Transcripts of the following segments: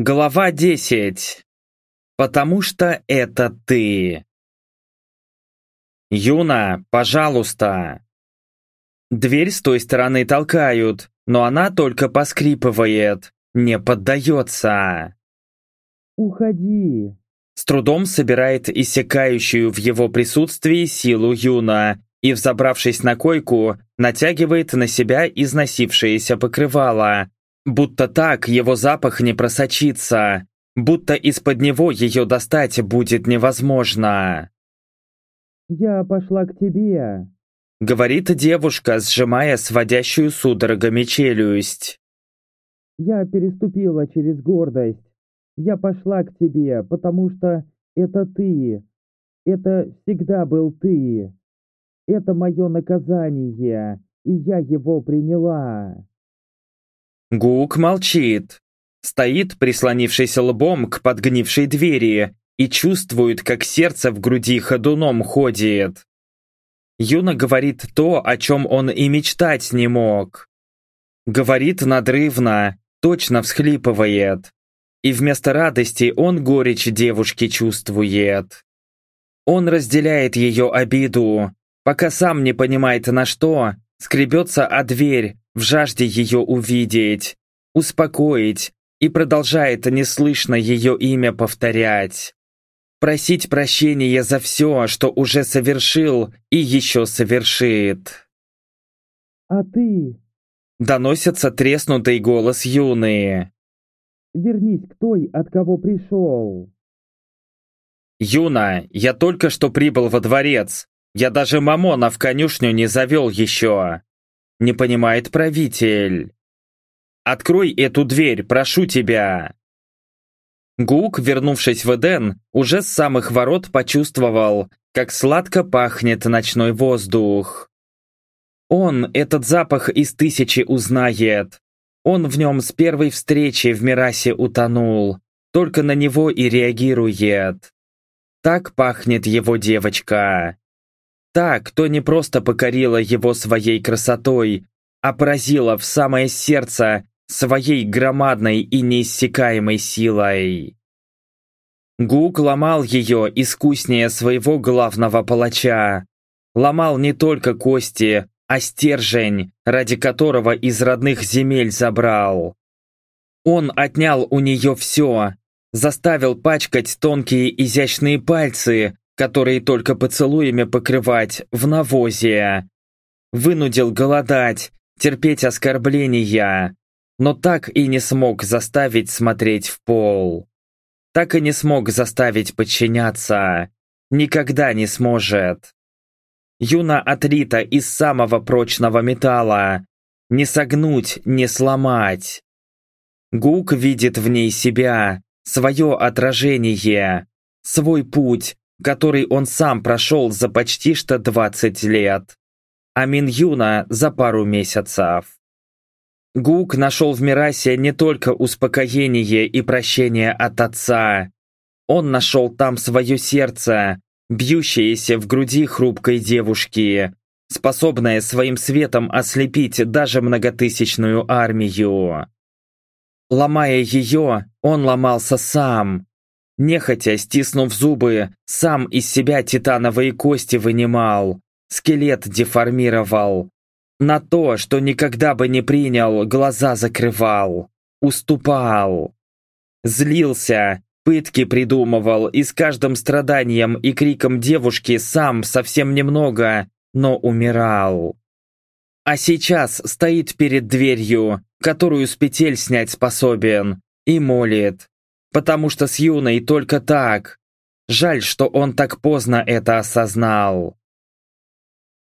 Глава 10. Потому что это ты. Юна, пожалуйста. Дверь с той стороны толкают, но она только поскрипывает, не поддается. Уходи. С трудом собирает иссякающую в его присутствии силу Юна и, взобравшись на койку, натягивает на себя износившееся покрывало, Будто так его запах не просочится, будто из-под него ее достать будет невозможно. «Я пошла к тебе», — говорит девушка, сжимая сводящую судорогами челюсть. «Я переступила через гордость. Я пошла к тебе, потому что это ты. Это всегда был ты. Это мое наказание, и я его приняла». Гук молчит. Стоит, прислонившись лбом к подгнившей двери, и чувствует, как сердце в груди ходуном ходит. Юна говорит то, о чем он и мечтать не мог. Говорит надрывно, точно всхлипывает. И вместо радости он горечь девушки чувствует. Он разделяет ее обиду, пока сам не понимает на что, скребется о дверь, в жажде ее увидеть, успокоить и продолжает неслышно ее имя повторять. Просить прощения за все, что уже совершил и еще совершит. «А ты?» Доносится треснутый голос юные. «Вернись к той, от кого пришел». «Юна, я только что прибыл во дворец. Я даже Мамона в конюшню не завел еще не понимает правитель. «Открой эту дверь, прошу тебя!» Гук, вернувшись в Эден, уже с самых ворот почувствовал, как сладко пахнет ночной воздух. Он этот запах из тысячи узнает. Он в нем с первой встречи в Мирасе утонул, только на него и реагирует. Так пахнет его девочка. Та, кто не просто покорила его своей красотой, а поразила в самое сердце своей громадной и неиссякаемой силой. Гук ломал ее искуснее своего главного палача. Ломал не только кости, а стержень, ради которого из родных земель забрал. Он отнял у нее все, заставил пачкать тонкие изящные пальцы, которые только поцелуями покрывать в навозе. Вынудил голодать, терпеть оскорбления, но так и не смог заставить смотреть в пол. Так и не смог заставить подчиняться. Никогда не сможет. Юна отлита из самого прочного металла. Не согнуть, не сломать. Гук видит в ней себя, свое отражение, свой путь, который он сам прошел за почти что 20 лет, а Минюна за пару месяцев. Гук нашел в Мирасе не только успокоение и прощение от отца. Он нашел там свое сердце, бьющееся в груди хрупкой девушки, способное своим светом ослепить даже многотысячную армию. Ломая ее, он ломался сам, Нехотя, стиснув зубы, сам из себя титановые кости вынимал, скелет деформировал. На то, что никогда бы не принял, глаза закрывал. Уступал. Злился, пытки придумывал и с каждым страданием и криком девушки сам совсем немного, но умирал. А сейчас стоит перед дверью, которую с петель снять способен, и молит, потому что с Юной только так. Жаль, что он так поздно это осознал.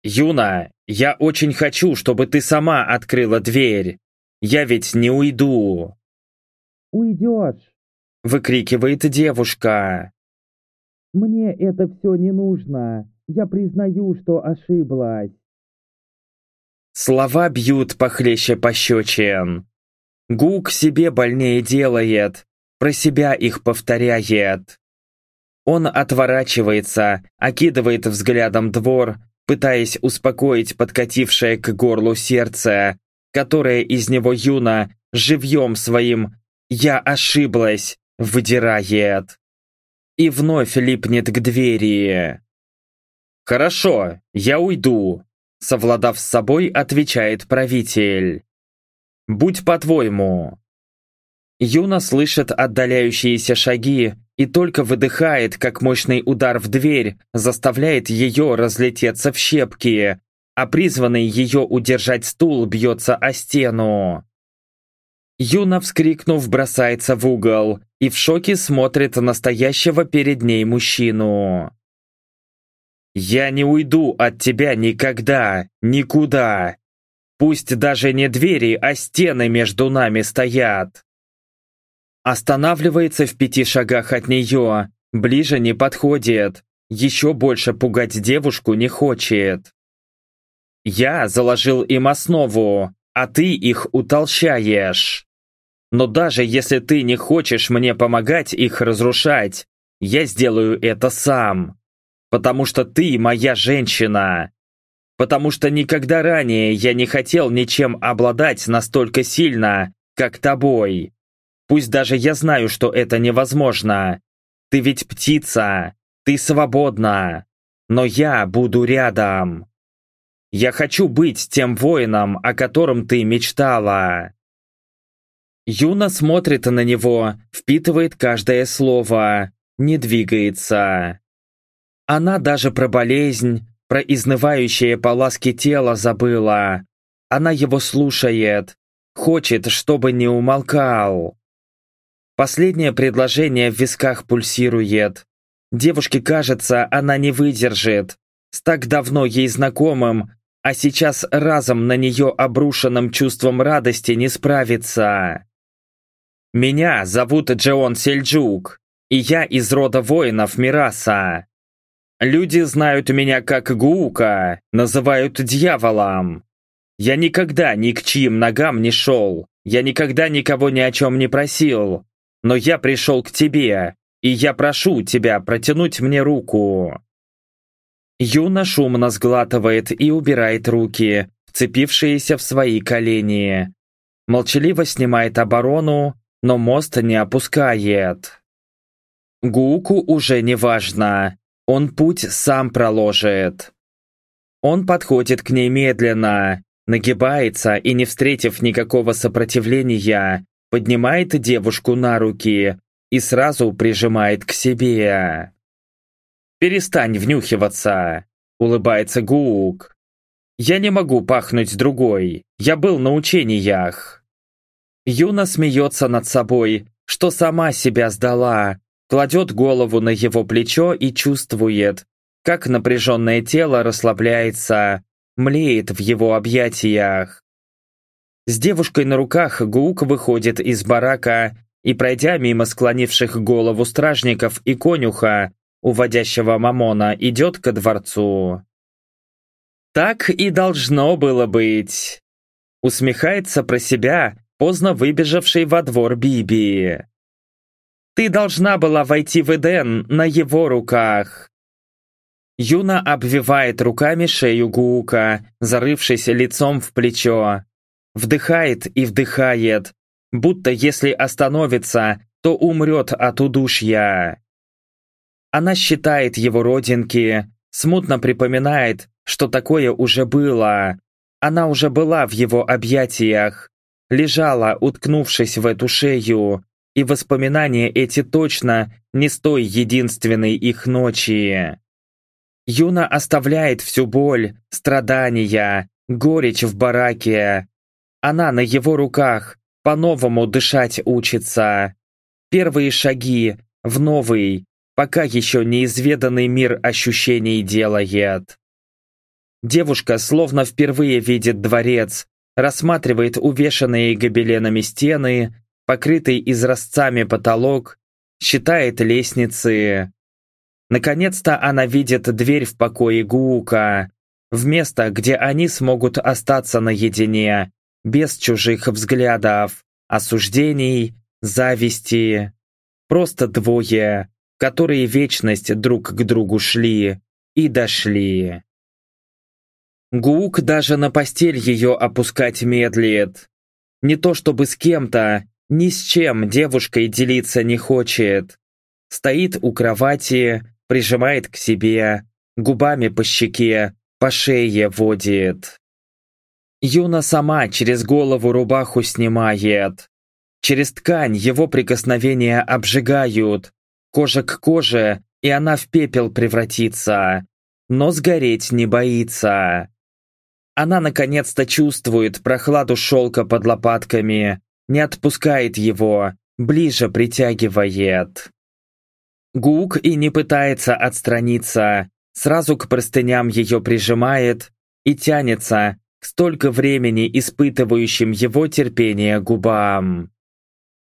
«Юна, я очень хочу, чтобы ты сама открыла дверь. Я ведь не уйду». «Уйдешь», — выкрикивает девушка. «Мне это все не нужно. Я признаю, что ошиблась». Слова бьют похлеще пощечин. Гук себе больнее делает, про себя их повторяет. Он отворачивается, окидывает взглядом двор, пытаясь успокоить подкатившее к горлу сердце, которое из него юно живьем своим «Я ошиблась», выдирает. И вновь липнет к двери. «Хорошо, я уйду», совладав с собой, отвечает правитель. «Будь по-твоему». Юна слышит отдаляющиеся шаги и только выдыхает, как мощный удар в дверь заставляет ее разлететься в щепки, а призванный ее удержать стул бьется о стену. Юна, вскрикнув, бросается в угол и в шоке смотрит настоящего перед ней мужчину. «Я не уйду от тебя никогда, никуда. Пусть даже не двери, а стены между нами стоят». Останавливается в пяти шагах от нее, ближе не подходит, еще больше пугать девушку не хочет. Я заложил им основу, а ты их утолщаешь. Но даже если ты не хочешь мне помогать их разрушать, я сделаю это сам. Потому что ты моя женщина. Потому что никогда ранее я не хотел ничем обладать настолько сильно, как тобой. Пусть даже я знаю, что это невозможно. Ты ведь птица, ты свободна. Но я буду рядом. Я хочу быть тем воином, о котором ты мечтала. Юна смотрит на него, впитывает каждое слово, не двигается. Она даже про болезнь, про изнывающие поласки тела забыла. Она его слушает, хочет, чтобы не умолкал. Последнее предложение в висках пульсирует. Девушке кажется, она не выдержит. С так давно ей знакомым, а сейчас разом на нее обрушенным чувством радости не справится. Меня зовут Джеон Сельджук, и я из рода воинов Мираса. Люди знают меня как Гуука, называют дьяволом. Я никогда ни к чьим ногам не шел, я никогда никого ни о чем не просил. Но я пришел к тебе, и я прошу тебя протянуть мне руку. Юна шумно сглатывает и убирает руки, вцепившиеся в свои колени. Молчаливо снимает оборону, но мост не опускает. Гуку уже не важно, он путь сам проложит. Он подходит к ней медленно, нагибается и, не встретив никакого сопротивления, поднимает девушку на руки и сразу прижимает к себе. «Перестань внюхиваться», — улыбается Гук. «Я не могу пахнуть другой, я был на учениях». Юна смеется над собой, что сама себя сдала, кладет голову на его плечо и чувствует, как напряженное тело расслабляется, млеет в его объятиях. С девушкой на руках Гук выходит из барака и, пройдя мимо склонивших голову стражников и конюха, уводящего Мамона, идет ко дворцу. «Так и должно было быть!» Усмехается про себя, поздно выбежавший во двор Биби. «Ты должна была войти в Эден на его руках!» Юна обвивает руками шею Гуука, зарывшись лицом в плечо. Вдыхает и вдыхает, будто если остановится, то умрет от удушья. Она считает его родинки, смутно припоминает, что такое уже было. Она уже была в его объятиях, лежала, уткнувшись в эту шею, и воспоминания эти точно не с той единственной их ночи. Юна оставляет всю боль, страдания, горечь в бараке. Она на его руках, по-новому дышать учится. Первые шаги в новый, пока еще неизведанный мир ощущений делает. Девушка словно впервые видит дворец, рассматривает увешанные гобеленами стены, покрытый изразцами потолок, считает лестницы. Наконец-то она видит дверь в покое Гуука, в место, где они смогут остаться наедине, без чужих взглядов, осуждений, зависти. Просто двое, которые вечность друг к другу шли и дошли. Гук даже на постель ее опускать медлит. Не то чтобы с кем-то, Ни с чем девушкой делиться не хочет. Стоит у кровати, прижимает к себе, губами по щеке, по шее водит. Юна сама через голову рубаху снимает. Через ткань его прикосновения обжигают. Кожа к коже, и она в пепел превратится. Но сгореть не боится. Она наконец-то чувствует прохладу шелка под лопатками, не отпускает его, ближе притягивает. Гук и не пытается отстраниться, сразу к простыням ее прижимает и тянется, столько времени испытывающим его терпение губам.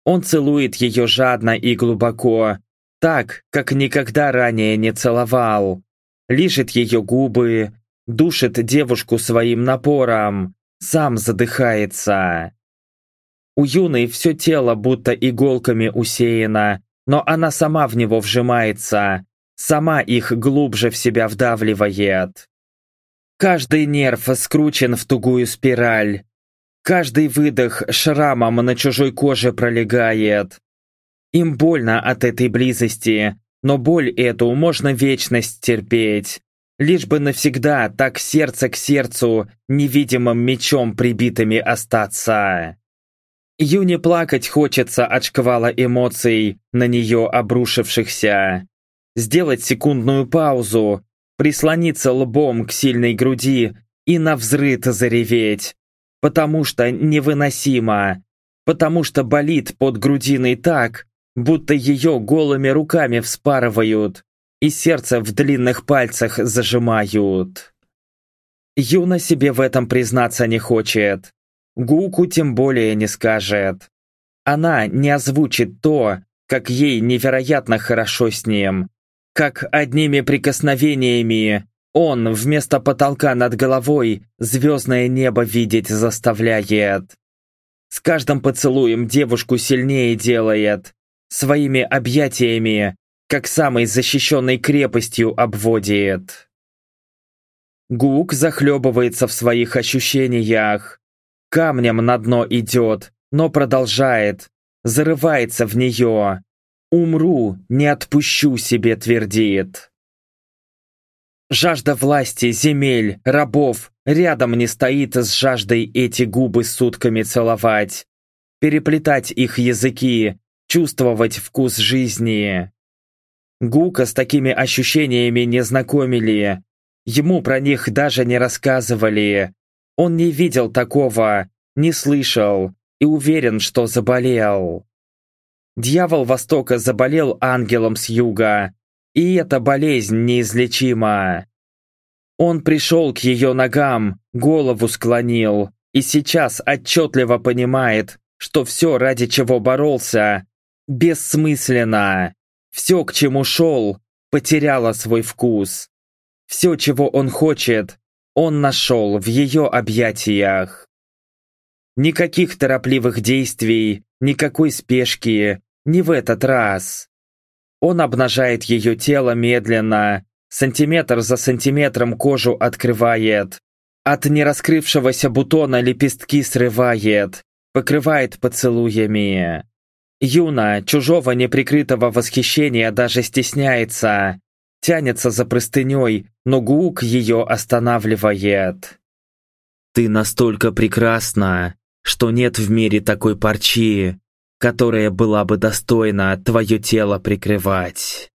Он целует ее жадно и глубоко, так, как никогда ранее не целовал. Лижет ее губы, душит девушку своим напором, сам задыхается. У юной все тело будто иголками усеяно, но она сама в него вжимается, сама их глубже в себя вдавливает. Каждый нерв скручен в тугую спираль. Каждый выдох шрамом на чужой коже пролегает. Им больно от этой близости, но боль эту можно вечность терпеть. Лишь бы навсегда так сердце к сердцу невидимым мечом прибитыми остаться. Юне плакать хочется от шквала эмоций, на нее обрушившихся. Сделать секундную паузу, прислониться лбом к сильной груди и навзрыд зареветь. Потому что невыносимо. Потому что болит под грудиной так, будто ее голыми руками вспарывают и сердце в длинных пальцах зажимают. Юна себе в этом признаться не хочет. Гуку тем более не скажет. Она не озвучит то, как ей невероятно хорошо с ним, как одними прикосновениями он вместо потолка над головой звездное небо видеть заставляет. С каждым поцелуем девушку сильнее делает, своими объятиями, как самой защищенной крепостью обводит. Гук захлебывается в своих ощущениях. Камнем на дно идет, но продолжает, зарывается в нее, «Умру, не отпущу себе», твердит. Жажда власти, земель, рабов рядом не стоит с жаждой эти губы сутками целовать, переплетать их языки, чувствовать вкус жизни. Гука с такими ощущениями не знакомили, ему про них даже не рассказывали. Он не видел такого, не слышал и уверен, что заболел. Дьявол Востока заболел ангелом с юга, и эта болезнь неизлечима. Он пришел к ее ногам, голову склонил, и сейчас отчетливо понимает, что все, ради чего боролся, бессмысленно. Все, к чему шел, потеряло свой вкус. Все, чего он хочет, он нашел в ее объятиях. Никаких торопливых действий, никакой спешки, не в этот раз. Он обнажает ее тело медленно, сантиметр за сантиметром кожу открывает, от нераскрывшегося бутона лепестки срывает, покрывает поцелуями. Юна, чужого неприкрытого восхищения даже стесняется, тянется за простыней, но Гук ее останавливает. «Ты настолько прекрасна, что нет в мире такой парчи, которая была бы достойна твое тело прикрывать.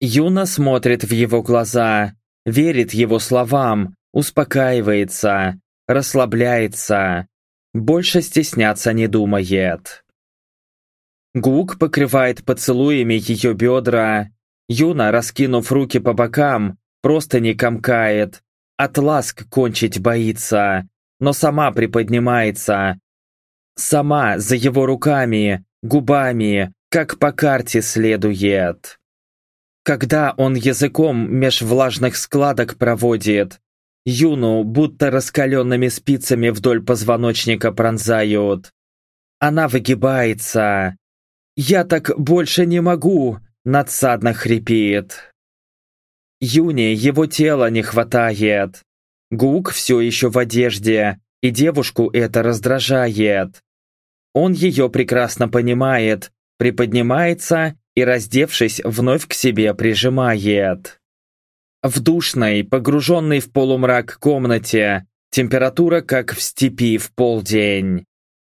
Юна смотрит в его глаза, верит его словам, успокаивается, расслабляется, больше стесняться не думает. Гук покрывает поцелуями ее бедра, Юна, раскинув руки по бокам, просто не комкает, от ласк кончить боится, но сама приподнимается, Сама за его руками, губами, как по карте следует. Когда он языком меж влажных складок проводит, Юну будто раскаленными спицами вдоль позвоночника пронзают. Она выгибается. «Я так больше не могу!» надсадно хрипит. Юне его тела не хватает. Гук все еще в одежде, и девушку это раздражает. Он ее прекрасно понимает, приподнимается и, раздевшись, вновь к себе прижимает. В душной, погруженной в полумрак комнате, температура как в степи в полдень.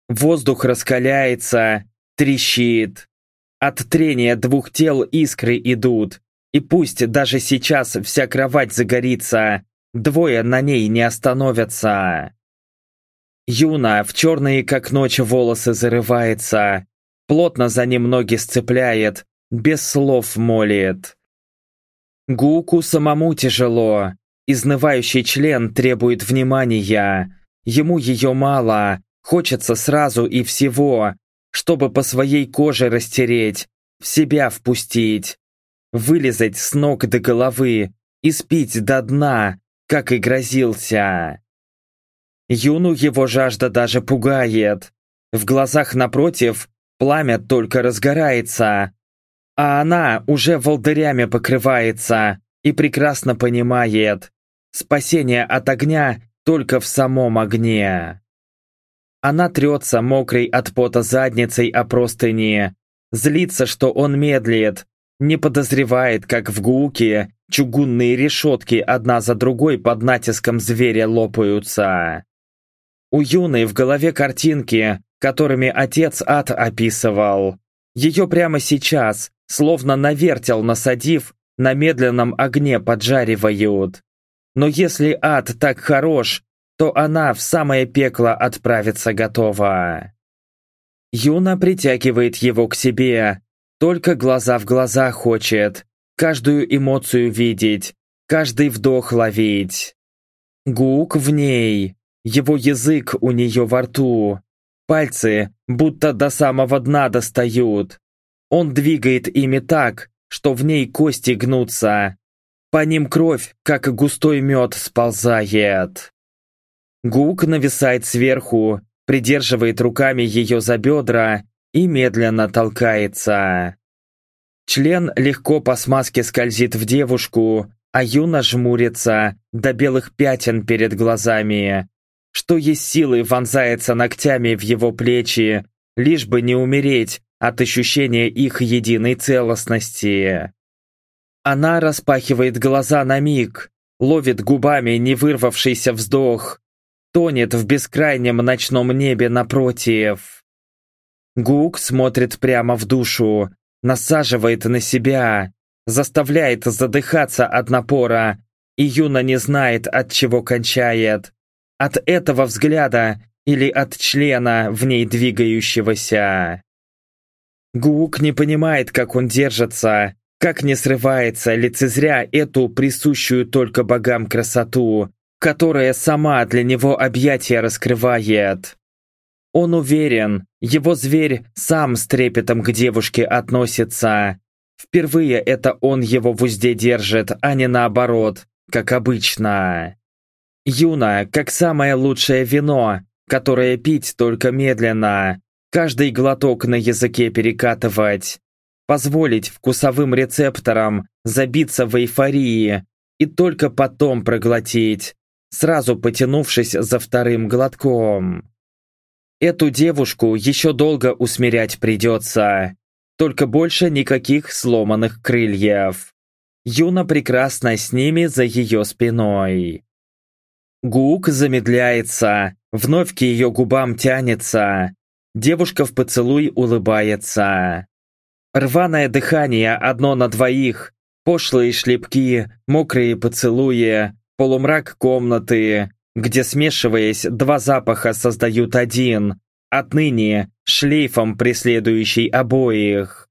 Воздух раскаляется, трещит. От трения двух тел искры идут, и пусть даже сейчас вся кровать загорится, двое на ней не остановятся. Юна в черные как ночь волосы зарывается, плотно за ним ноги сцепляет, без слов молит. Гуку самому тяжело, изнывающий член требует внимания, ему ее мало, хочется сразу и всего, чтобы по своей коже растереть, в себя впустить, вылезать с ног до головы и спить до дна, как и грозился. Юну его жажда даже пугает. В глазах напротив пламя только разгорается, а она уже волдырями покрывается и прекрасно понимает, спасение от огня только в самом огне. Она трется мокрой от пота задницей о простыни, злится, что он медлит, не подозревает, как в гуке чугунные решетки одна за другой под натиском зверя лопаются. У Юны в голове картинки, которыми отец ад описывал. Ее прямо сейчас, словно на вертел насадив, на медленном огне поджаривают. Но если ад так хорош, то она в самое пекло отправиться готова. Юна притягивает его к себе, только глаза в глаза хочет, каждую эмоцию видеть, каждый вдох ловить. Гук в ней, его язык у нее во рту. Пальцы будто до самого дна достают. Он двигает ими так, что в ней кости гнутся. По ним кровь, как густой мед, сползает. Гук нависает сверху, придерживает руками ее за бедра и медленно толкается. Член легко по смазке скользит в девушку, а Юна жмурится до белых пятен перед глазами, что есть силы вонзается ногтями в его плечи, лишь бы не умереть от ощущения их единой целостности. Она распахивает глаза на миг, ловит губами не вырвавшийся вздох, тонет в бескрайнем ночном небе напротив. Гук смотрит прямо в душу, насаживает на себя, заставляет задыхаться от напора, и Юна не знает, от чего кончает. От этого взгляда или от члена в ней двигающегося. Гук не понимает, как он держится, как не срывается, лицезря эту присущую только богам красоту, которая сама для него объятия раскрывает. Он уверен, его зверь сам с трепетом к девушке относится. Впервые это он его в узде держит, а не наоборот, как обычно. Юна, как самое лучшее вино, которое пить только медленно, каждый глоток на языке перекатывать, позволить вкусовым рецепторам забиться в эйфории и только потом проглотить, сразу потянувшись за вторым глотком. Эту девушку еще долго усмирять придется, только больше никаких сломанных крыльев. Юна прекрасно с ними за ее спиной. Гук замедляется, вновь к ее губам тянется. Девушка в поцелуй улыбается. Рваное дыхание одно на двоих, пошлые шлепки, мокрые поцелуи, полумрак комнаты, где, смешиваясь, два запаха создают один, отныне шлейфом преследующий обоих.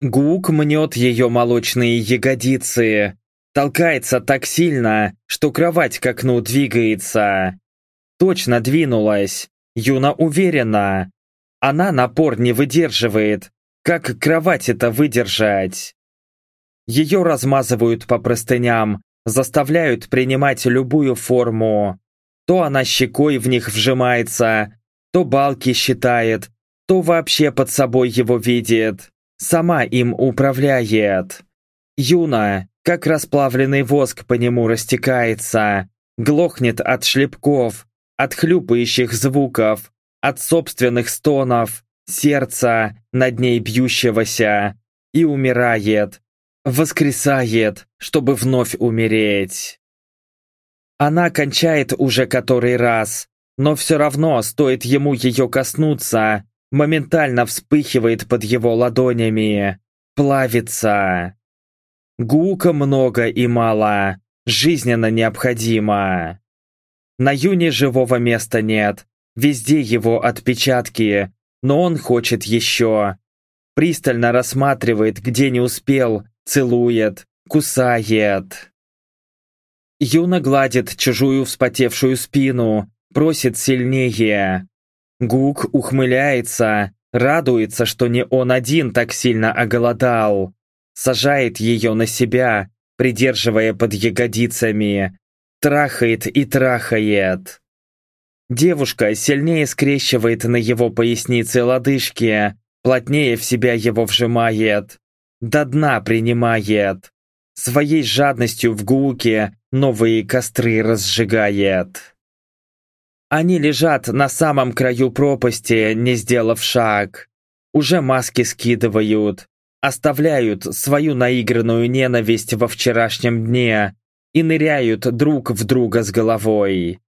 Гук мнет ее молочные ягодицы, Толкается так сильно, что кровать к окну двигается. Точно двинулась. Юна уверена. Она напор не выдерживает. Как кровать это выдержать? Ее размазывают по простыням, заставляют принимать любую форму. То она щекой в них вжимается, то балки считает, то вообще под собой его видит. Сама им управляет. Юна, как расплавленный воск по нему растекается, глохнет от шлепков, от хлюпающих звуков, от собственных стонов, сердца над ней бьющегося, и умирает, воскресает, чтобы вновь умереть. Она кончает уже который раз, но все равно, стоит ему ее коснуться, моментально вспыхивает под его ладонями, плавится. Гука много и мало, жизненно необходимо. На Юне живого места нет, везде его отпечатки, но он хочет еще. Пристально рассматривает, где не успел, целует, кусает. Юна гладит чужую вспотевшую спину, просит сильнее. Гук ухмыляется, радуется, что не он один так сильно оголодал. Сажает ее на себя, придерживая под ягодицами. Трахает и трахает. Девушка сильнее скрещивает на его пояснице лодыжки, плотнее в себя его вжимает, до дна принимает, своей жадностью в гуке новые костры разжигает. Они лежат на самом краю пропасти, не сделав шаг. Уже маски скидывают, оставляют свою наигранную ненависть во вчерашнем дне и ныряют друг в друга с головой.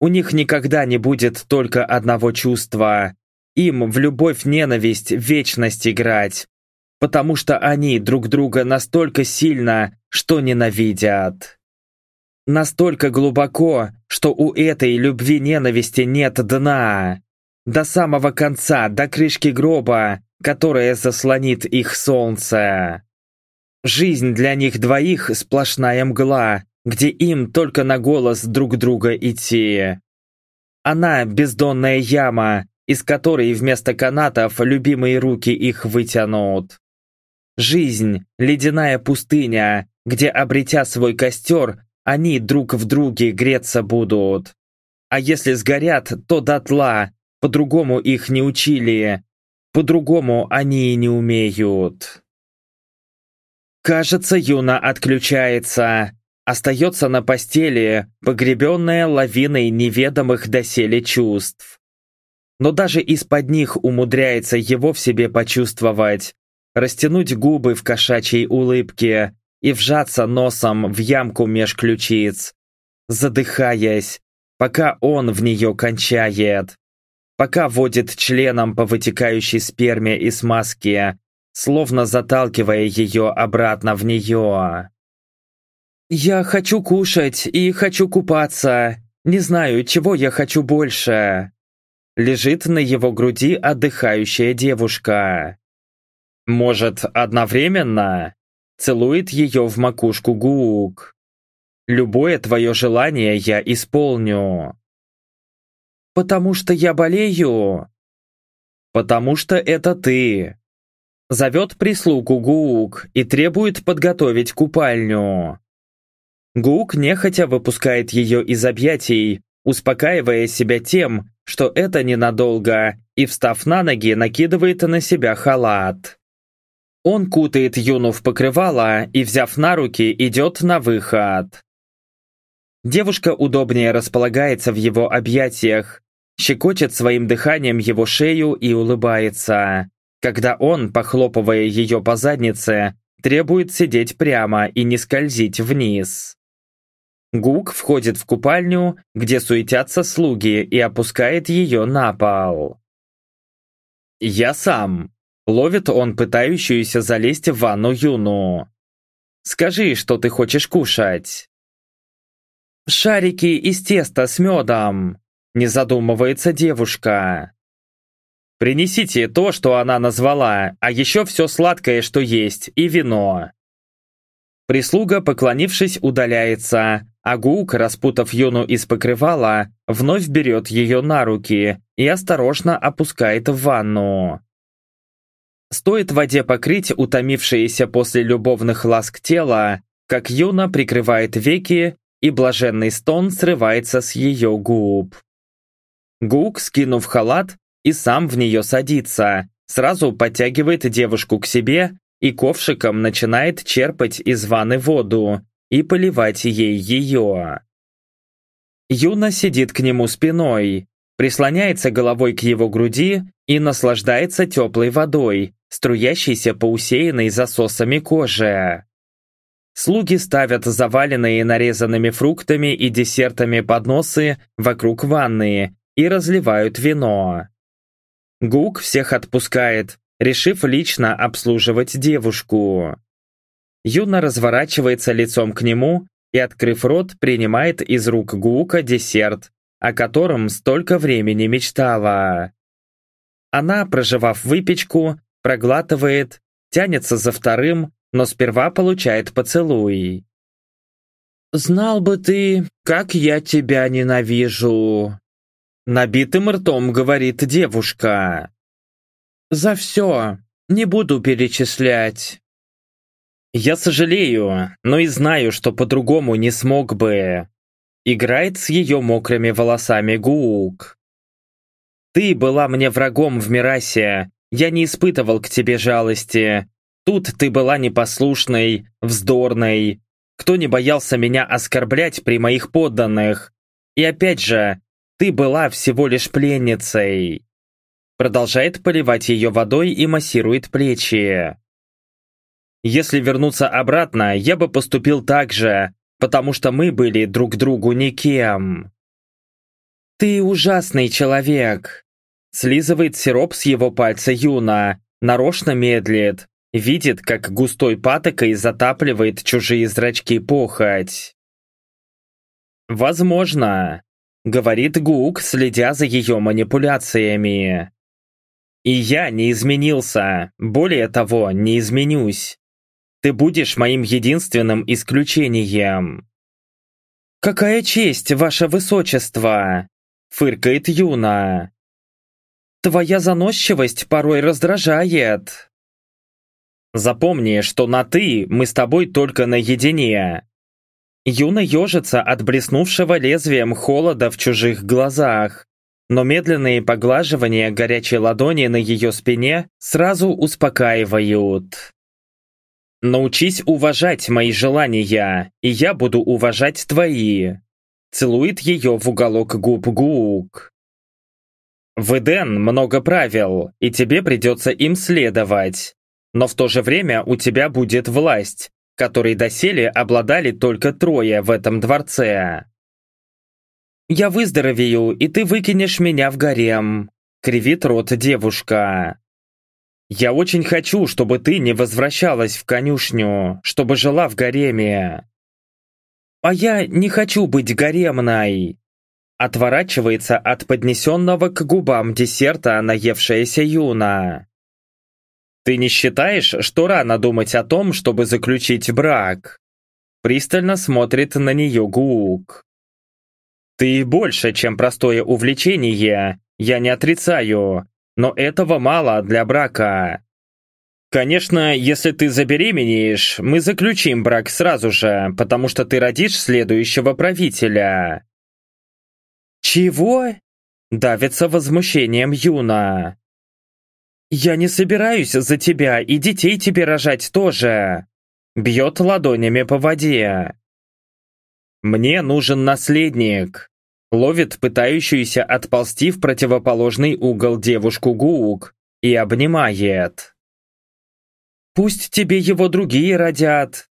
У них никогда не будет только одного чувства. Им в любовь-ненависть вечность играть, потому что они друг друга настолько сильно, что ненавидят. Настолько глубоко, что у этой любви-ненависти нет дна. До самого конца, до крышки гроба, которая заслонит их солнце. Жизнь для них двоих сплошная мгла, где им только на голос друг друга идти. Она бездонная яма, из которой вместо канатов любимые руки их вытянут. Жизнь – ледяная пустыня, где, обретя свой костер, они друг в друге греться будут. А если сгорят, то дотла, по-другому их не учили, по-другому они не умеют. Кажется, Юна отключается, остается на постели, погребенная лавиной неведомых доселе чувств. Но даже из-под них умудряется его в себе почувствовать, растянуть губы в кошачьей улыбке и вжаться носом в ямку меж ключиц, задыхаясь, пока он в нее кончает, пока водит членом по вытекающей сперме и смазке, словно заталкивая ее обратно в нее. «Я хочу кушать и хочу купаться. Не знаю, чего я хочу больше». Лежит на его груди отдыхающая девушка. «Может, одновременно?» Целует ее в макушку Гук. «Любое твое желание я исполню». «Потому что я болею?» «Потому что это ты». Зовет прислугу Гук и требует подготовить купальню. Гук нехотя выпускает ее из объятий, успокаивая себя тем, что это ненадолго, и, встав на ноги, накидывает на себя халат. Он кутает Юну в покрывало и, взяв на руки, идет на выход. Девушка удобнее располагается в его объятиях, щекочет своим дыханием его шею и улыбается, когда он, похлопывая ее по заднице, требует сидеть прямо и не скользить вниз. Гук входит в купальню, где суетятся слуги, и опускает ее на пол. «Я сам», — ловит он пытающуюся залезть в ванну Юну. «Скажи, что ты хочешь кушать». «Шарики из теста с медом», — не задумывается девушка. «Принесите то, что она назвала, а еще все сладкое, что есть, и вино». Прислуга, поклонившись, удаляется, а Гук, распутав Юну из покрывала, вновь берет ее на руки и осторожно опускает в ванну. Стоит воде покрыть утомившееся после любовных ласк тела, как Юна прикрывает веки, и блаженный стон срывается с ее губ. Гук, скинув халат, и сам в нее садится, сразу подтягивает девушку к себе и ковшиком начинает черпать из ванны воду, и поливать ей ее. Юна сидит к нему спиной, прислоняется головой к его груди и наслаждается теплой водой, струящейся по усеянной засосами коже. Слуги ставят заваленные нарезанными фруктами и десертами подносы вокруг ванны и разливают вино. Гук всех отпускает, решив лично обслуживать девушку. Юна разворачивается лицом к нему и, открыв рот, принимает из рук Гука десерт, о котором столько времени мечтала. Она, проживав выпечку, проглатывает, тянется за вторым, но сперва получает поцелуй. «Знал бы ты, как я тебя ненавижу!» Набитым ртом говорит девушка. «За все. Не буду перечислять». «Я сожалею, но и знаю, что по-другому не смог бы». Играет с ее мокрыми волосами Гуук. «Ты была мне врагом в Мирасе. Я не испытывал к тебе жалости. Тут ты была непослушной, вздорной. Кто не боялся меня оскорблять при моих подданных? И опять же, ты была всего лишь пленницей. Продолжает поливать ее водой и массирует плечи. Если вернуться обратно, я бы поступил так же, потому что мы были друг другу никем. Ты ужасный человек. Слизывает сироп с его пальца Юна, нарочно медлит, видит, как густой патокой затапливает чужие зрачки похоть. Возможно, говорит Гук, следя за ее манипуляциями. И я не изменился, более того, не изменюсь. Ты будешь моим единственным исключением. «Какая честь, ваше высочество!» — фыркает Юна. «Твоя заносчивость порой раздражает». «Запомни, что на «ты» мы с тобой только наедине». Юна ежится от блеснувшего лезвием холода в чужих глазах, но медленные поглаживания горячей ладони на ее спине сразу успокаивают. «Научись уважать мои желания, и я буду уважать твои», целует ее в уголок губ Гук. В Эден много правил, и тебе придется им следовать. Но в то же время у тебя будет власть, которой доселе обладали только трое в этом дворце. «Я выздоровею, и ты выкинешь меня в гарем», — кривит рот девушка. «Я очень хочу, чтобы ты не возвращалась в конюшню, чтобы жила в гареме». «А я не хочу быть гаремной», отворачивается от поднесенного к губам десерта наевшаяся Юна. «Ты не считаешь, что рано думать о том, чтобы заключить брак?» Пристально смотрит на нее Гук. Ты больше, чем простое увлечение, я не отрицаю, но этого мало для брака. Конечно, если ты забеременеешь, мы заключим брак сразу же, потому что ты родишь следующего правителя. Чего? Давится возмущением Юна. Я не собираюсь за тебя и детей тебе рожать тоже. Бьет ладонями по воде. «Мне нужен наследник!» Ловит пытающуюся отползти в противоположный угол девушку Гуук и обнимает. «Пусть тебе его другие родят!»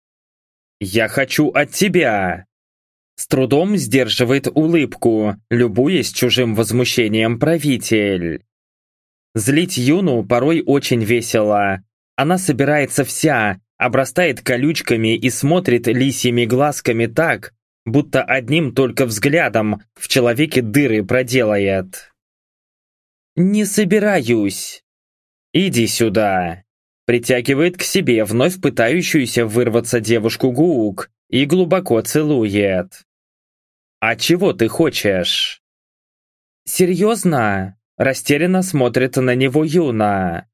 «Я хочу от тебя!» С трудом сдерживает улыбку, любуясь чужим возмущением правитель. Злить Юну порой очень весело. Она собирается вся, обрастает колючками и смотрит лисьими глазками так, будто одним только взглядом в человеке дыры проделает. «Не собираюсь!» «Иди сюда!» Притягивает к себе вновь пытающуюся вырваться девушку Гуук и глубоко целует. «А чего ты хочешь?» «Серьезно?» Растерянно смотрит на него Юна.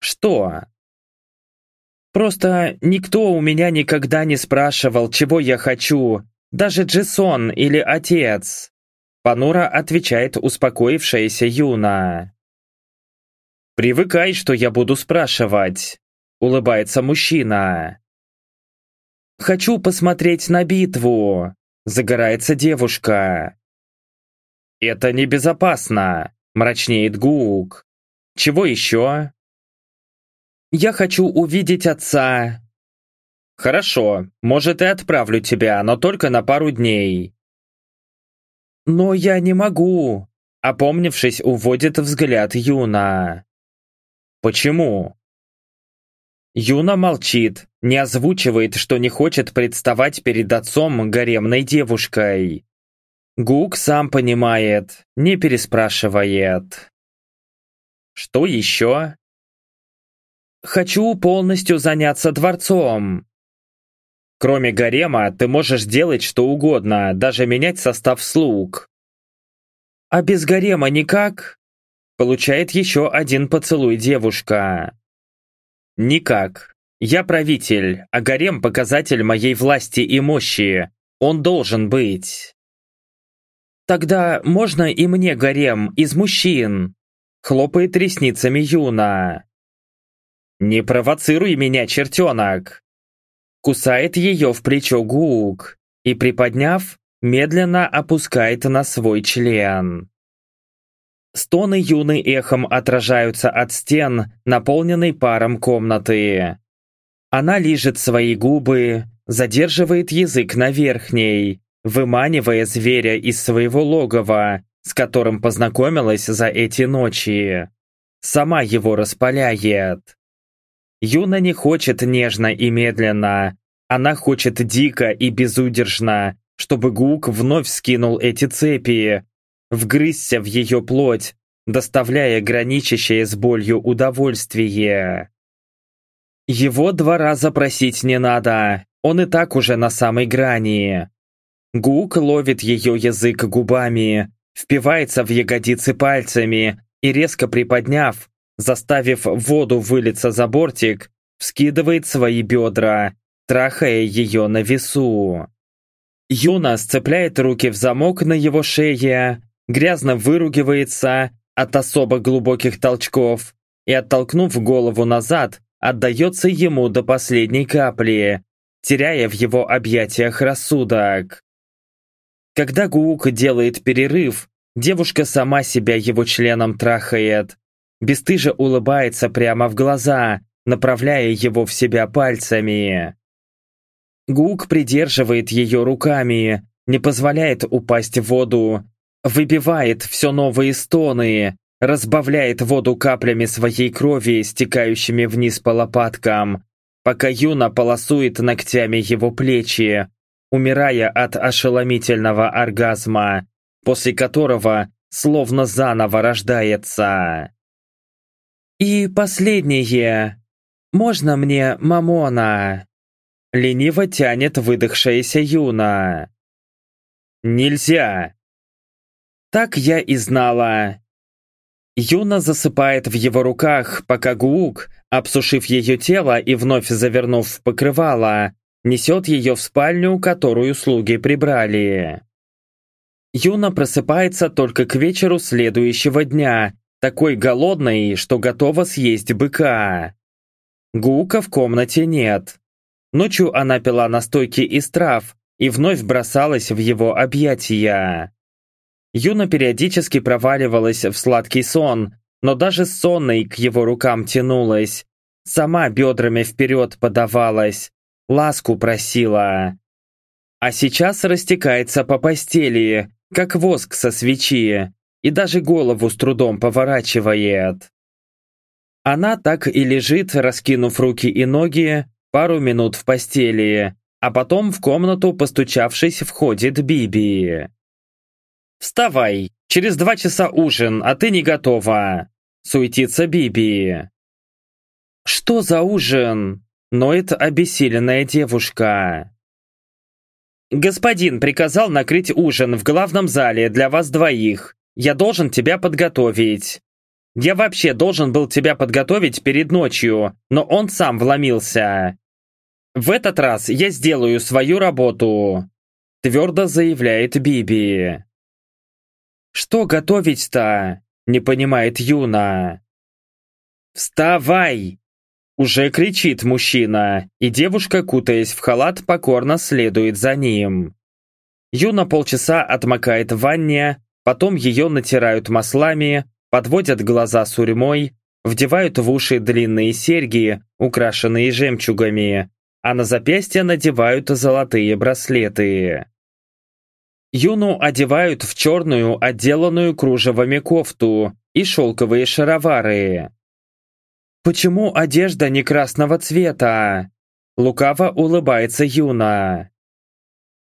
«Что?» Просто никто у меня никогда не спрашивал, чего я хочу, даже Джисон или отец. Понуро отвечает успокоившаяся Юна. «Привыкай, что я буду спрашивать», — улыбается мужчина. «Хочу посмотреть на битву», — загорается девушка. «Это небезопасно», – мрачнеет Гук. «Чего еще?» «Я хочу увидеть отца». «Хорошо, может и отправлю тебя, но только на пару дней». «Но я не могу», – опомнившись, уводит взгляд Юна. «Почему?» Юна молчит, не озвучивает, что не хочет представать перед отцом гаремной девушкой. Гук сам понимает, не переспрашивает. Что еще? Хочу полностью заняться дворцом. Кроме гарема, ты можешь делать что угодно, даже менять состав слуг. А без гарема никак? Получает еще один поцелуй девушка. Никак. Я правитель, а гарем – показатель моей власти и мощи. Он должен быть. Тогда можно и мне гарем из мужчин? Хлопает ресницами Юна. Не провоцируй меня, чертенок. Кусает ее в плечо Гук и, приподняв, медленно опускает на свой член. Стоны юны эхом отражаются от стен, наполненной паром комнаты. Она лижет свои губы, задерживает язык на верхней, выманивая зверя из своего логова, с которым познакомилась за эти ночи. Сама его распаляет. Юна не хочет нежно и медленно, она хочет дико и безудержно, чтобы Гук вновь скинул эти цепи, вгрызся в ее плоть, доставляя граничащее с болью удовольствие. Его два раза просить не надо, он и так уже на самой грани. Гук ловит ее язык губами, впивается в ягодицы пальцами и, резко приподняв, заставив воду вылиться за бортик, вскидывает свои бедра, трахая ее на весу. Юна сцепляет руки в замок на его шее, грязно выругивается от особо глубоких толчков и, оттолкнув голову назад, отдается ему до последней капли, теряя в его объятиях рассудок. Когда Гуук делает перерыв, девушка сама себя его членом трахает, бесстыже улыбается прямо в глаза, направляя его в себя пальцами. Гук придерживает ее руками, не позволяет упасть в воду Выбивает все новые стоны, разбавляет воду каплями своей крови, стекающими вниз по лопаткам, пока Юна полосует ногтями его плечи, умирая от ошеломительного оргазма, после которого словно заново рождается. «И последнее. Можно мне Мамона?» Лениво тянет выдохшаяся Юна. «Нельзя!» Так я и знала. Юна засыпает в его руках, пока Гуук, обсушив ее тело и вновь завернув в покрывало, несет ее в спальню, которую слуги прибрали. Юна просыпается только к вечеру следующего дня, такой голодной, что готова съесть быка. Гука в комнате нет. Ночью она пила настойки из трав и вновь бросалась в его объятия. Юна периодически проваливалась в сладкий сон, но даже сонной к его рукам тянулась. Сама бедрами вперед подавалась, ласку просила. А сейчас растекается по постели, как воск со свечи, и даже голову с трудом поворачивает. Она так и лежит, раскинув руки и ноги, пару минут в постели, а потом в комнату, постучавшись, входит Биби. «Вставай! Через два часа ужин, а ты не готова!» Суетится Биби. «Что за ужин?» Ноет обессиленная девушка. «Господин приказал накрыть ужин в главном зале для вас двоих. Я должен тебя подготовить. Я вообще должен был тебя подготовить перед ночью, но он сам вломился. В этот раз я сделаю свою работу», твердо заявляет Биби. «Что готовить-то?» – не понимает Юна. «Вставай!» Уже кричит мужчина, и девушка, кутаясь в халат, покорно следует за ним. Юна полчаса отмокает в ванне, Потом ее натирают маслами, подводят глаза сурьмой, вдевают в уши длинные серьги, украшенные жемчугами, а на запястья надевают золотые браслеты. Юну одевают в черную, отделанную кружевами кофту и шелковые шаровары. «Почему одежда не красного цвета?» Лукаво улыбается Юна.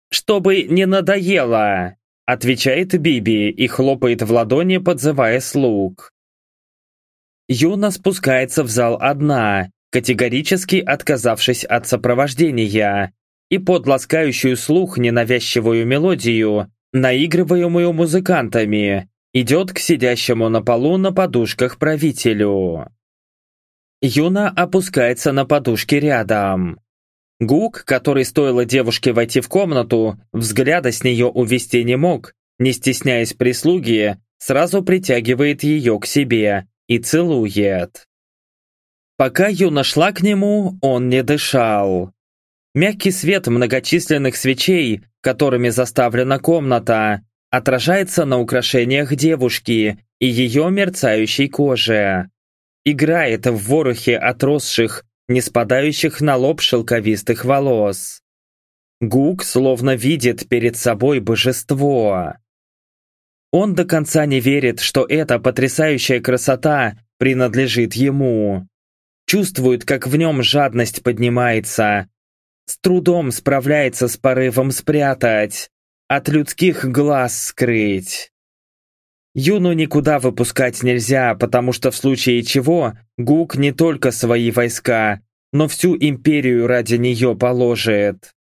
«Чтобы не надоело!» Отвечает Биби и хлопает в ладони, подзывая слуг. Юна спускается в зал одна, категорически отказавшись от сопровождения, и под ласкающую слух ненавязчивую мелодию, наигрываемую музыкантами, идет к сидящему на полу на подушках правителю. Юна опускается на подушки рядом. Гук, который стоило девушке войти в комнату, взгляда с нее увести не мог, не стесняясь прислуги, сразу притягивает ее к себе и целует. Пока Юна шла к нему, он не дышал. Мягкий свет многочисленных свечей, которыми заставлена комната, отражается на украшениях девушки и ее мерцающей коже. Играет в ворохе отросших, не спадающих на лоб шелковистых волос. Гук словно видит перед собой божество. Он до конца не верит, что эта потрясающая красота принадлежит ему. Чувствует, как в нем жадность поднимается. С трудом справляется с порывом спрятать, от людских глаз скрыть. Юну никуда выпускать нельзя, потому что в случае чего Гук не только свои войска, но всю империю ради нее положит.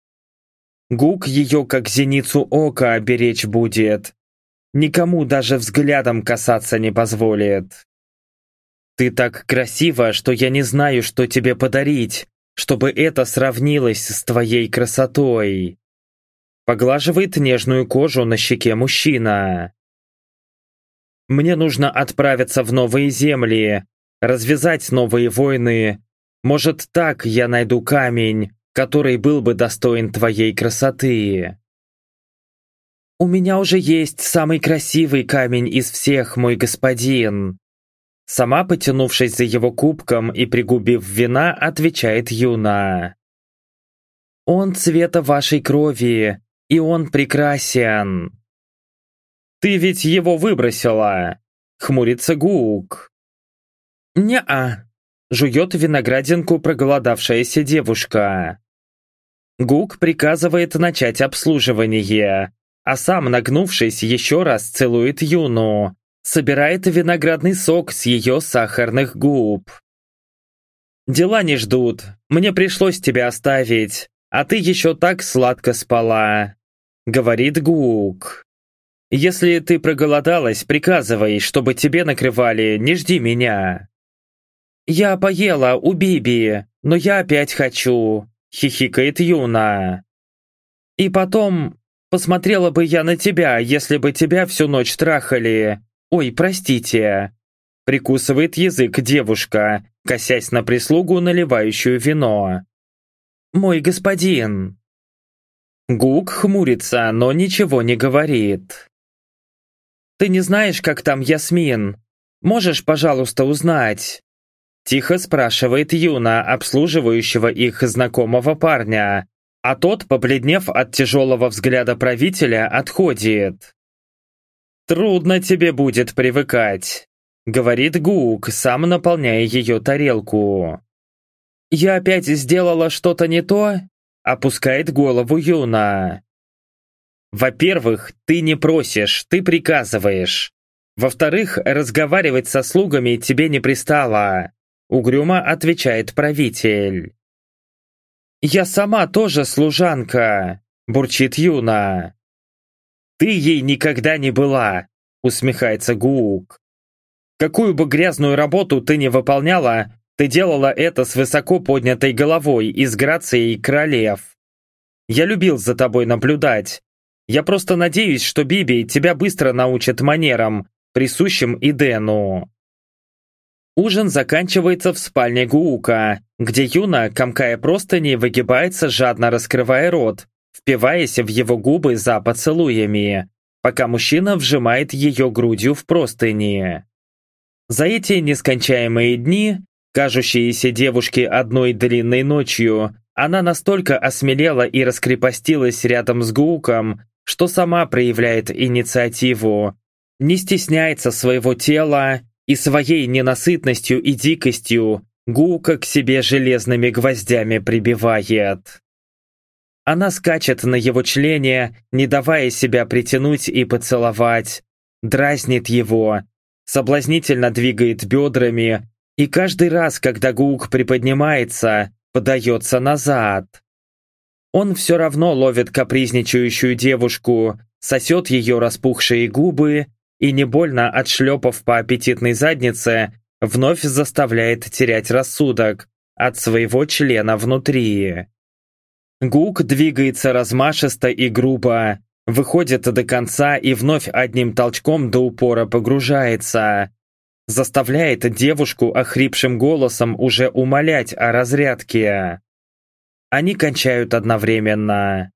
Гук ее как зеницу ока оберечь будет. Никому даже взглядом касаться не позволит. Ты так красива, что я не знаю, что тебе подарить, чтобы это сравнилось с твоей красотой. Поглаживает нежную кожу на щеке мужчина. Мне нужно отправиться в новые земли, развязать новые войны. Может, так я найду камень, который был бы достоин твоей красоты. У меня уже есть самый красивый камень из всех, мой господин. Сама, потянувшись за его кубком и пригубив вина, отвечает Юна. Он цвета вашей крови, и он прекрасен. «Ты ведь его выбросила!» — хмурится Гук. «Не-а», — жует виноградинку проголодавшаяся девушка. Гук приказывает начать обслуживание, а сам, нагнувшись, еще раз целует Юну, собирает виноградный сок с ее сахарных губ. «Дела не ждут, мне пришлось тебя оставить, а ты еще так сладко спала», — говорит Гук. Если ты проголодалась, приказывай, чтобы тебе накрывали, не жди меня. Я поела у Биби, но я опять хочу, хихикает Юна. И потом, посмотрела бы я на тебя, если бы тебя всю ночь трахали. Ой, простите. Прикусывает язык девушка, косясь на прислугу, наливающую вино. «Мой господин!» Гук хмурится, но ничего не говорит. Ты не знаешь, как там Ясмин? Можешь, пожалуйста, узнать?» Тихо спрашивает Юна, обслуживающего их знакомого парня, а тот, побледнев от тяжелого взгляда правителя, отходит. «Трудно тебе будет привыкать», — говорит Гук, сам наполняя ее тарелку. «Я опять сделала что-то не то?» — опускает голову Юна. Во-первых, ты не просишь, ты приказываешь. Во-вторых, разговаривать со слугами тебе не пристало. Угрюмо отвечает правитель. «Я сама тоже служанка», – бурчит Юна. «Ты ей никогда не была», – усмехается Гук. «Какую бы грязную работу ты не выполняла, ты делала это с высоко поднятой головой и с грацией королев. Я любил за тобой наблюдать, я просто надеюсь, что Биби тебя быстро научит манерам, присущим Идену. Ужин заканчивается в спальне Гуука, где Юна, комкая простыни, выгибается, жадно раскрывая рот, впиваясь в его губы за поцелуями, пока мужчина вжимает ее грудью в простыни. За эти нескончаемые дни, кажущиеся девушке одной длинной ночью, она настолько осмелела и раскрепостилась рядом с Гуком, что сама проявляет инициативу, не стесняется своего тела и своей ненасытностью и дикостью Гука к себе железными гвоздями прибивает. Она скачет на его члене, не давая себя притянуть и поцеловать, дразнит его, соблазнительно двигает бедрами, и каждый раз, когда Гук приподнимается, подается назад. Он все равно ловит капризничающую девушку, сосет ее распухшие губы и, не больно отшлепав по аппетитной заднице, вновь заставляет терять рассудок от своего члена внутри. Гук двигается размашисто и грубо, выходит до конца и вновь одним толчком до упора погружается. Заставляет девушку охрипшим голосом уже умолять о разрядке. Они кончают одновременно.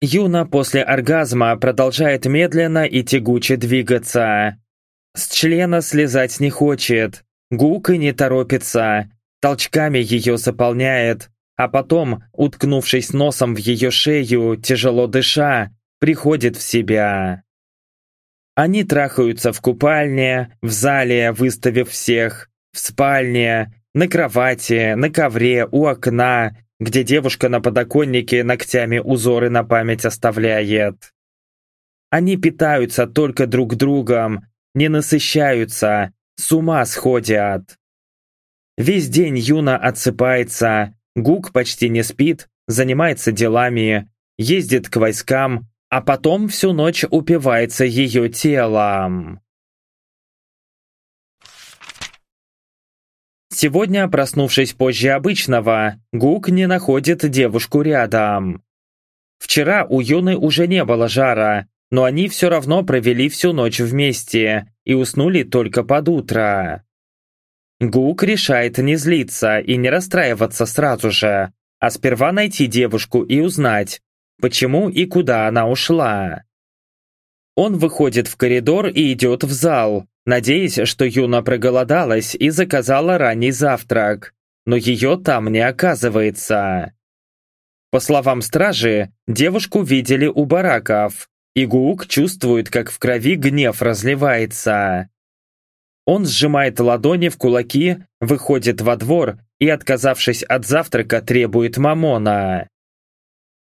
Юна после оргазма продолжает медленно и тягуче двигаться. С члена слезать не хочет, гука не торопится, толчками ее заполняет, а потом, уткнувшись носом в ее шею, тяжело дыша, приходит в себя. Они трахаются в купальне, в зале, выставив всех, в спальне, на кровати, на ковре, у окна, где девушка на подоконнике ногтями узоры на память оставляет. Они питаются только друг другом, не насыщаются, с ума сходят. Весь день Юна отсыпается, Гук почти не спит, занимается делами, ездит к войскам, а потом всю ночь упивается ее телом. Сегодня, проснувшись позже обычного, Гук не находит девушку рядом. Вчера у Юны уже не было жара, но они все равно провели всю ночь вместе и уснули только под утро. Гук решает не злиться и не расстраиваться сразу же, а сперва найти девушку и узнать, почему и куда она ушла. Он выходит в коридор и идет в зал, надеясь, что Юна проголодалась и заказала ранний завтрак, но ее там не оказывается. По словам стражи, девушку видели у бараков, и Гуук чувствует, как в крови гнев разливается. Он сжимает ладони в кулаки, выходит во двор и, отказавшись от завтрака, требует мамона.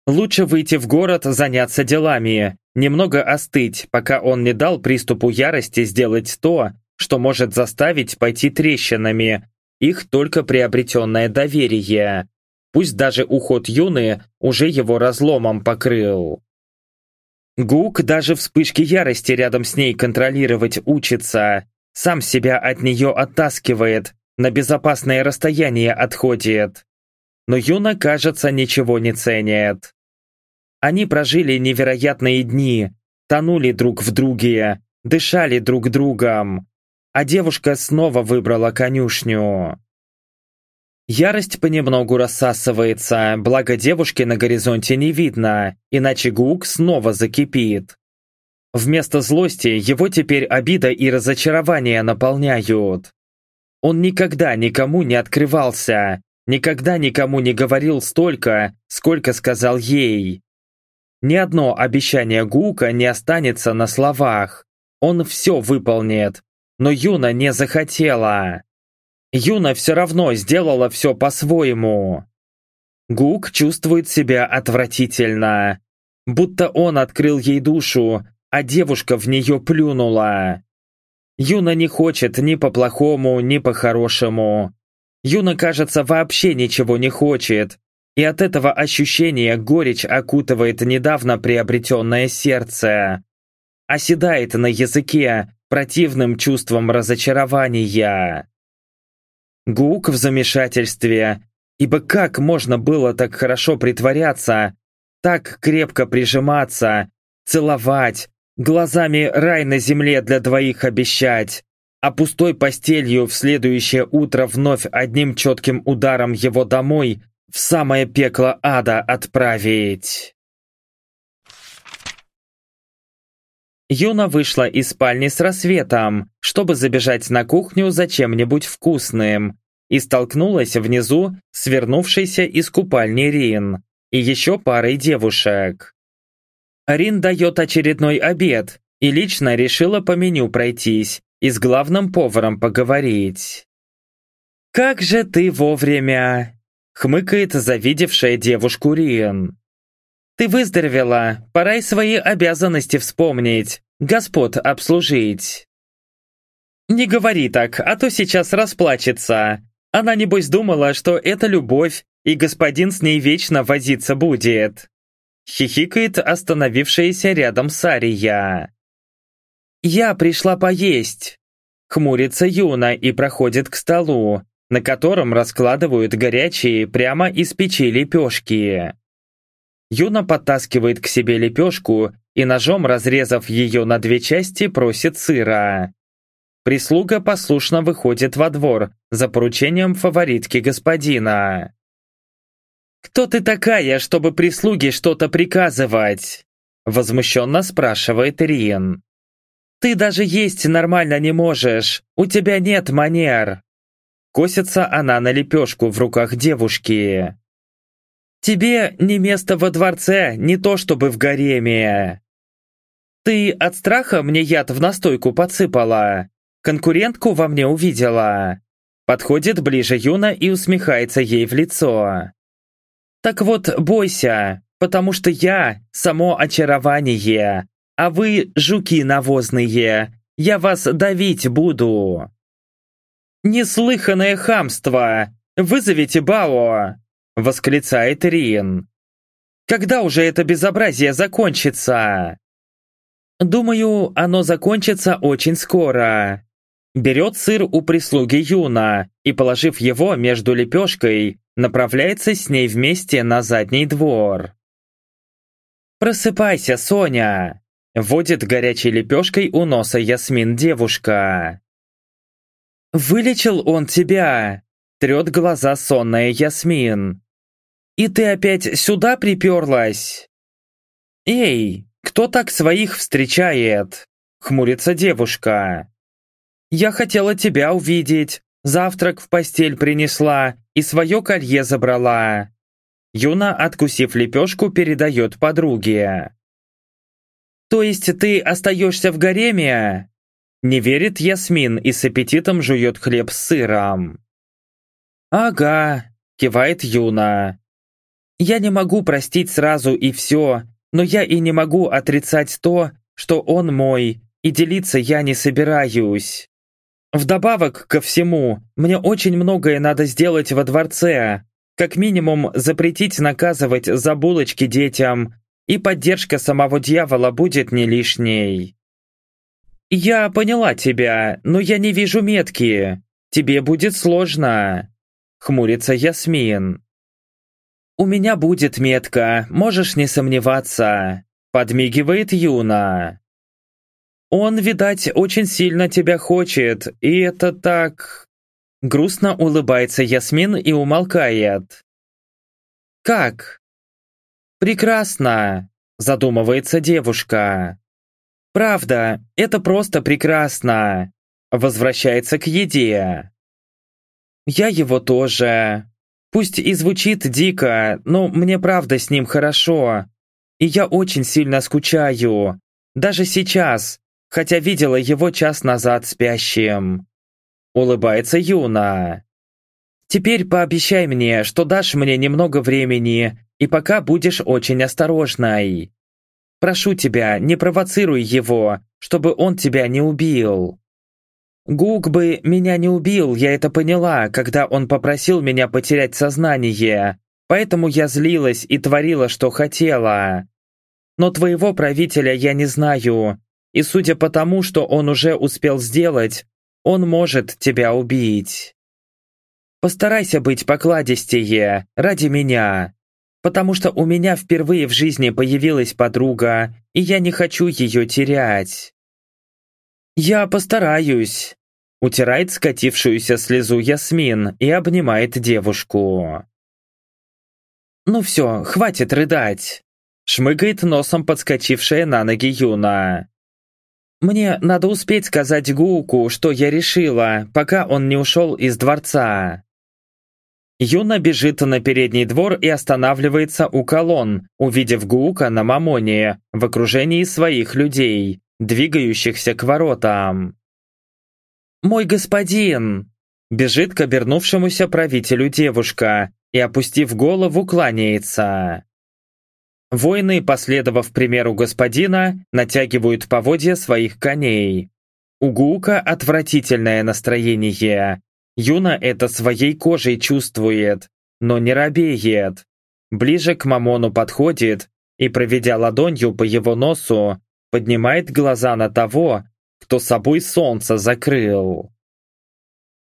Лучше выйти в город, заняться делами, немного остыть, пока он не дал приступу ярости сделать то, что может заставить пойти трещинами, их только приобретенное доверие. Пусть даже уход Юны уже его разломом покрыл. Гук даже вспышки ярости рядом с ней контролировать учится, сам себя от нее оттаскивает, на безопасное расстояние отходит. Но Юна, кажется, ничего не ценит. Они прожили невероятные дни, тонули друг в друге, дышали друг другом. А девушка снова выбрала конюшню. Ярость понемногу рассасывается, благо девушки на горизонте не видно, иначе Гук снова закипит. Вместо злости его теперь обида и разочарование наполняют. Он никогда никому не открывался, никогда никому не говорил столько, сколько сказал ей. Ни одно обещание Гука не останется на словах. Он все выполнит. Но Юна не захотела. Юна все равно сделала все по-своему. Гук чувствует себя отвратительно. Будто он открыл ей душу, а девушка в нее плюнула. Юна не хочет ни по-плохому, ни по-хорошему. Юна, кажется, вообще ничего не хочет, и от этого ощущения горечь окутывает недавно приобретенное сердце. Оседает на языке противным чувством разочарования. Гук в замешательстве, ибо как можно было так хорошо притворяться, так крепко прижиматься, целовать, глазами рай на земле для двоих обещать, а пустой постелью в следующее утро вновь одним четким ударом его домой в самое пекло ада отправить. Юна вышла из спальни с рассветом, чтобы забежать на кухню за чем-нибудь вкусным, и столкнулась внизу с вернувшейся из купальни Рин и еще парой девушек. Рин дает очередной обед и лично решила по меню пройтись и с главным поваром поговорить. «Как же ты вовремя!» — хмыкает завидевшая девушку Рин. «Ты выздоровела, пора и свои обязанности вспомнить, господ обслужить». «Не говори так, а то сейчас расплачется. Она, небось, думала, что это любовь, и господин с ней вечно возиться будет». Хихикает остановившаяся рядом Сария. «Я пришла поесть!» Хмурится Юна и проходит к столу, на котором раскладывают горячие прямо из печи лепешки. Юна подтаскивает к себе лепешку и ножом, разрезав ее на две части, просит сыра. Прислуга послушно выходит во двор за поручением фаворитки господина. «Кто ты такая, чтобы прислуге что-то приказывать?» Возмущенно спрашивает Риен. «Ты даже есть нормально не можешь, у тебя нет манер!» Косится она на лепешку в руках девушки. «Тебе не место во дворце, не то чтобы в гареме!» «Ты от страха мне яд в настойку подсыпала? Конкурентку во мне увидела?» Подходит ближе Юна и усмехается ей в лицо. Так вот, бойся, потому что я – само очарование, а вы – жуки навозные, я вас давить буду. «Неслыханное хамство! Вызовите Бао!» – восклицает Рин. «Когда уже это безобразие закончится?» «Думаю, оно закончится очень скоро», берет сыр у прислуги Юна и, положив его между лепешкой, направляется с ней вместе на задний двор. «Просыпайся, Соня!» – водит горячей лепешкой у носа Ясмин девушка. «Вылечил он тебя!» – трет глаза сонная Ясмин. «И ты опять сюда приперлась?» «Эй, кто так своих встречает?» – хмурится девушка. «Я хотела тебя увидеть, завтрак в постель принесла и свое колье забрала. Юна, откусив лепешку, передает подруге. «То есть ты остаешься в гареме?» Не верит Ясмин и с аппетитом жует хлеб с сыром. «Ага», — кивает Юна. «Я не могу простить сразу и все, но я и не могу отрицать то, что он мой, и делиться я не собираюсь. Вдобавок ко всему, мне очень многое надо сделать во дворце. Как минимум, запретить наказывать за булочки детям, и поддержка самого дьявола будет не лишней. «Я поняла тебя, но я не вижу метки. Тебе будет сложно», — хмурится Ясмин. «У меня будет метка, можешь не сомневаться», — подмигивает Юна. Он, видать, очень сильно тебя хочет, и это так...» Грустно улыбается Ясмин и умолкает. «Как?» «Прекрасно», задумывается девушка. «Правда, это просто прекрасно!» Возвращается к еде. «Я его тоже. Пусть и звучит дико, но мне правда с ним хорошо. И я очень сильно скучаю. Даже сейчас, хотя видела его час назад спящим. Улыбается Юна. Теперь пообещай мне, что дашь мне немного времени, и пока будешь очень осторожной. Прошу тебя, не провоцируй его, чтобы он тебя не убил. Гук бы меня не убил, я это поняла, когда он попросил меня потерять сознание, поэтому я злилась и творила, что хотела. Но твоего правителя я не знаю, и судя по тому, что он уже успел сделать, он может тебя убить. Постарайся быть покладистее, ради меня, потому что у меня впервые в жизни появилась подруга, и я не хочу ее терять. Я постараюсь, утирает скатившуюся слезу Ясмин и обнимает девушку. «Ну все, хватит рыдать!» Шмыгает носом подскочившая на ноги Юна. Мне надо успеть сказать Гуку, что я решила, пока он не ушел из дворца. Юна бежит на передний двор и останавливается у колонн, увидев Гука на Мамоне в окружении своих людей, двигающихся к воротам. «Мой господин!» Бежит к обернувшемуся правителю девушка и, опустив голову, кланяется. Воины, последовав примеру господина, натягивают поводья своих коней. У Гука отвратительное настроение. Юна это своей кожей чувствует, но не робеет. Ближе к Мамону подходит и, проведя ладонью по его носу, поднимает глаза на того, кто собой солнце закрыл.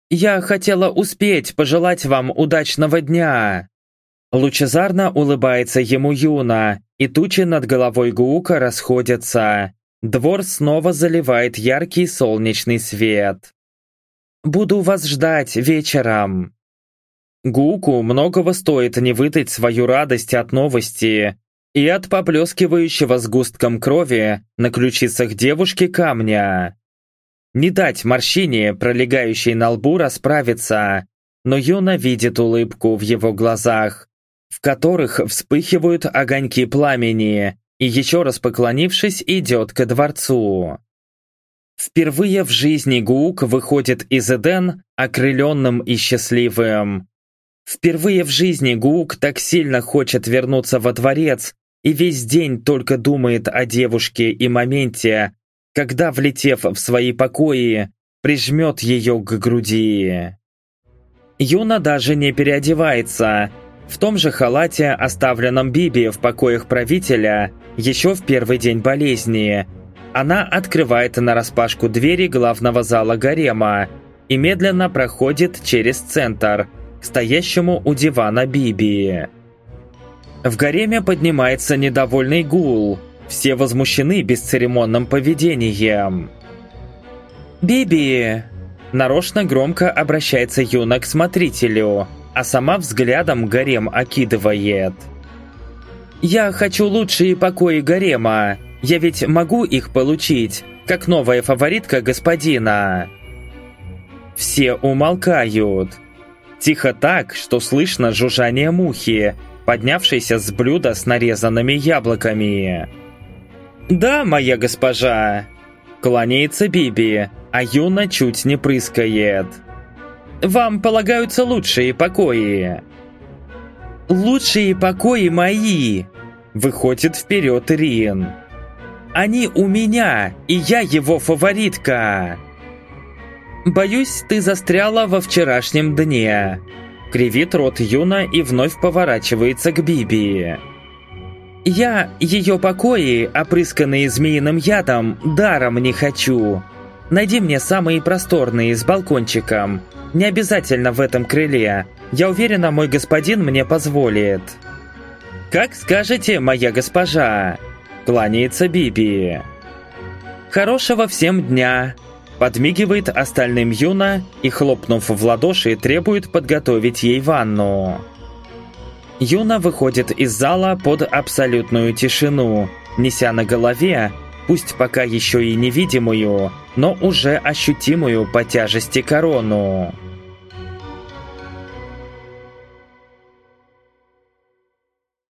«Я хотела успеть пожелать вам удачного дня!» Лучезарно улыбается ему Юна, и тучи над головой Гуука расходятся. Двор снова заливает яркий солнечный свет. «Буду вас ждать вечером». Гуку многого стоит не выдать свою радость от новости и от поблескивающего сгустком крови на ключицах девушки камня. Не дать морщине, пролегающей на лбу, расправиться, но Юна видит улыбку в его глазах, в которых вспыхивают огоньки пламени, и еще раз поклонившись, идет ко дворцу. Впервые в жизни Гук выходит из Эден окрыленным и счастливым. Впервые в жизни Гук так сильно хочет вернуться во дворец и весь день только думает о девушке и моменте, когда, влетев в свои покои, прижмет ее к груди. Юна даже не переодевается – в том же халате, оставленном Биби в покоях правителя, еще в первый день болезни, она открывает нараспашку двери главного зала гарема и медленно проходит через центр, к стоящему у дивана Биби. В гареме поднимается недовольный гул, все возмущены бесцеремонным поведением. «Биби!» Нарочно громко обращается Юна к смотрителю – а сама взглядом гарем окидывает. «Я хочу лучшие покои гарема. Я ведь могу их получить, как новая фаворитка господина». Все умолкают. Тихо так, что слышно жужжание мухи, поднявшейся с блюда с нарезанными яблоками. «Да, моя госпожа!» Кланяется Биби, а Юна чуть не прыскает. Вам полагаются лучшие покои». «Лучшие покои мои!» Выходит вперед Рин. «Они у меня, и я его фаворитка!» «Боюсь, ты застряла во вчерашнем дне», Кривит рот Юна и вновь поворачивается к Биби. «Я ее покои, опрысканные змеиным ядом, даром не хочу. Найди мне самые просторные с балкончиком. Не обязательно в этом крыле. Я уверена, мой господин мне позволит». «Как скажете, моя госпожа!» Кланяется Биби. «Хорошего всем дня!» Подмигивает остальным Юна и, хлопнув в ладоши, требует подготовить ей ванну. Юна выходит из зала под абсолютную тишину, неся на голове, пусть пока еще и невидимую, но уже ощутимую по тяжести корону.